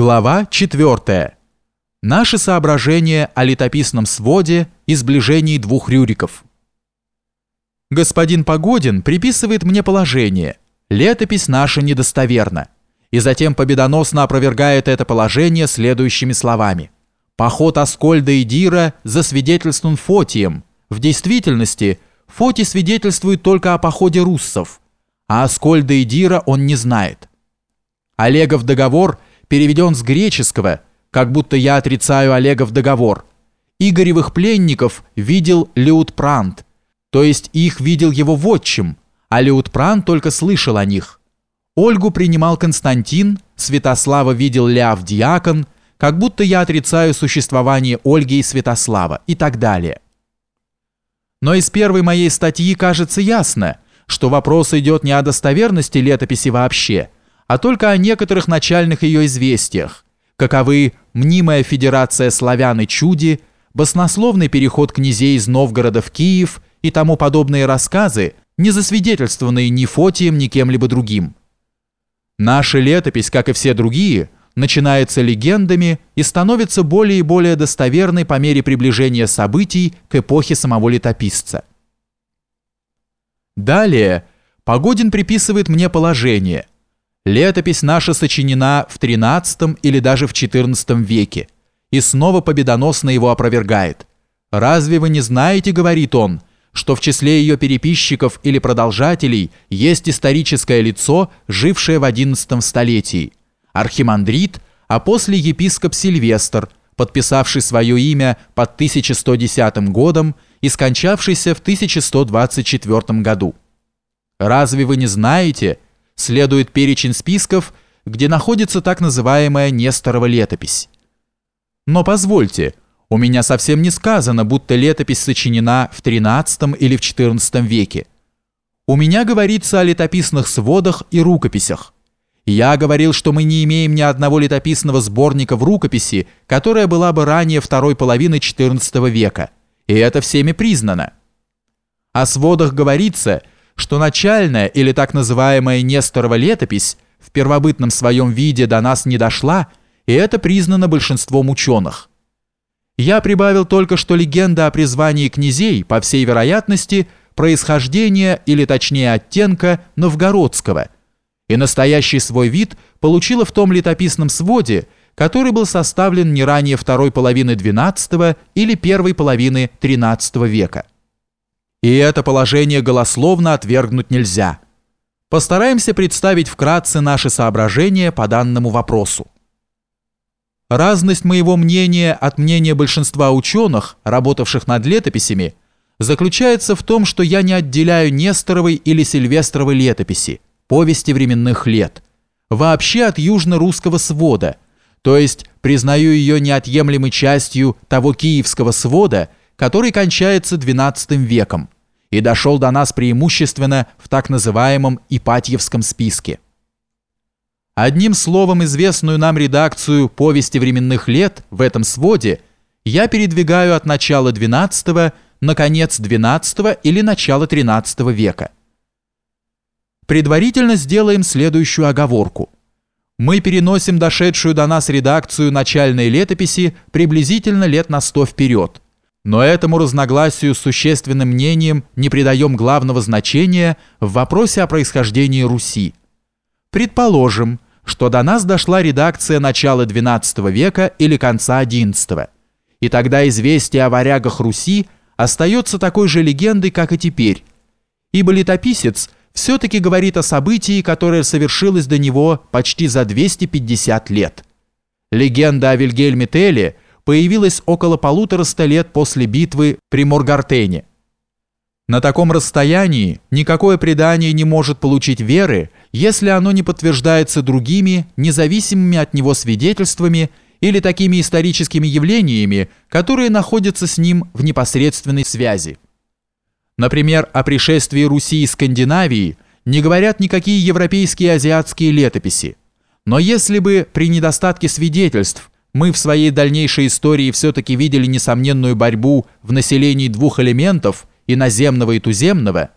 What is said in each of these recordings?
Глава 4. Наши соображения о летописном своде и сближении двух Рюриков. Господин Погодин приписывает мне положение «Летопись наша недостоверна» и затем победоносно опровергает это положение следующими словами «Поход Аскольда и Дира засвидетельствован Фотием. В действительности Фотий свидетельствует только о походе руссов, а Аскольда и Дира он не знает». Олегов договор – переведен с греческого, как будто я отрицаю Олегов договор. Игоревых пленников видел Леутпрант, то есть их видел его вотчим, а Леутпрант только слышал о них. Ольгу принимал Константин, Святослава видел Ляв Диакон, как будто я отрицаю существование Ольги и Святослава и так далее. Но из первой моей статьи кажется ясно, что вопрос идет не о достоверности летописи вообще – а только о некоторых начальных ее известиях, каковы мнимая федерация славян и чуди, баснословный переход князей из Новгорода в Киев и тому подобные рассказы, не засвидетельствованные ни Фотием, ни кем-либо другим. Наша летопись, как и все другие, начинается легендами и становится более и более достоверной по мере приближения событий к эпохе самого летописца. Далее Погодин приписывает мне положение – Летопись наша сочинена в XIII или даже в XIV веке, и снова победоносно его опровергает. «Разве вы не знаете, — говорит он, — что в числе ее переписчиков или продолжателей есть историческое лицо, жившее в XI столетии, архимандрит, а после епископ Сильвестр, подписавший свое имя под 1110 годом и скончавшийся в 1124 году. Разве вы не знаете, — следует перечень списков, где находится так называемая Несторова летопись. Но позвольте, у меня совсем не сказано, будто летопись сочинена в XIII или в XIV веке. У меня говорится о летописных сводах и рукописях. Я говорил, что мы не имеем ни одного летописного сборника в рукописи, которая была бы ранее второй половины XIV века, и это всеми признано. О сводах говорится – что начальная или так называемая Несторова летопись в первобытном своем виде до нас не дошла, и это признано большинством ученых. Я прибавил только, что легенда о призвании князей, по всей вероятности, происхождения или точнее оттенка новгородского, и настоящий свой вид получила в том летописном своде, который был составлен не ранее второй половины XII или первой половины XIII века. И это положение голословно отвергнуть нельзя. Постараемся представить вкратце наши соображения по данному вопросу. Разность моего мнения от мнения большинства ученых, работавших над летописями, заключается в том, что я не отделяю Несторовой или Сильвестровой летописи, повести временных лет, вообще от южно-русского свода, то есть признаю ее неотъемлемой частью того киевского свода, который кончается XII веком и дошел до нас преимущественно в так называемом Ипатьевском списке. Одним словом, известную нам редакцию «Повести временных лет» в этом своде я передвигаю от начала XII на конец XII или начало XIII века. Предварительно сделаем следующую оговорку. Мы переносим дошедшую до нас редакцию начальной летописи приблизительно лет на сто вперед – но этому разногласию с существенным мнением не придаем главного значения в вопросе о происхождении Руси. Предположим, что до нас дошла редакция начала XII века или конца XI, и тогда известие о варягах Руси остается такой же легендой, как и теперь, ибо летописец все-таки говорит о событии, которое совершилось до него почти за 250 лет. Легенда о Вильгельме Телле – появилась около полутораста лет после битвы при Моргартене. На таком расстоянии никакое предание не может получить веры, если оно не подтверждается другими, независимыми от него свидетельствами или такими историческими явлениями, которые находятся с ним в непосредственной связи. Например, о пришествии Руси из Скандинавии не говорят никакие европейские и азиатские летописи. Но если бы при недостатке свидетельств мы в своей дальнейшей истории все-таки видели несомненную борьбу в населении двух элементов, иноземного и туземного,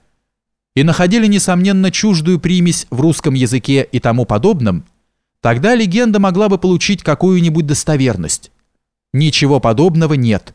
и находили, несомненно, чуждую примесь в русском языке и тому подобном, Тогда легенда могла бы получить какую-нибудь достоверность. Ничего подобного нет.